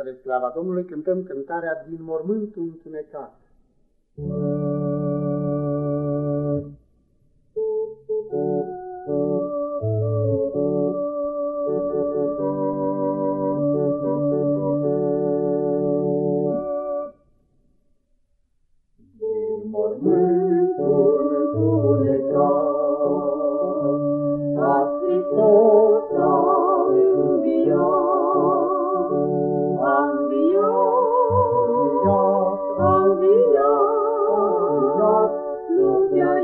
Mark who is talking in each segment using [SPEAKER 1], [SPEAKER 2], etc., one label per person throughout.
[SPEAKER 1] Spre slava Domnului cântăm cântarea Din mormântul întunecat.
[SPEAKER 2] Din mormânt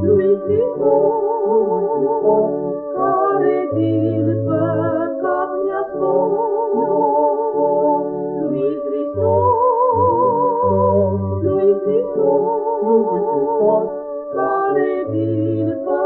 [SPEAKER 2] Lui Hristos, care din păcat mi-a spus, Lui Hristos, Lui Hristos, care păcate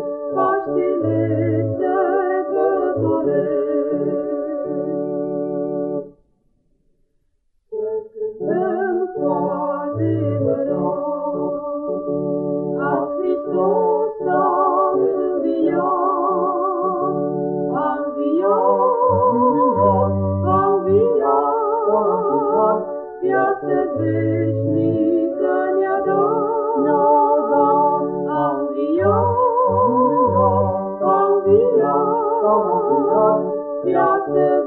[SPEAKER 2] viață veșnică ne-a dat. Ne-a dat. A înviat, a înviat, a înviat, viață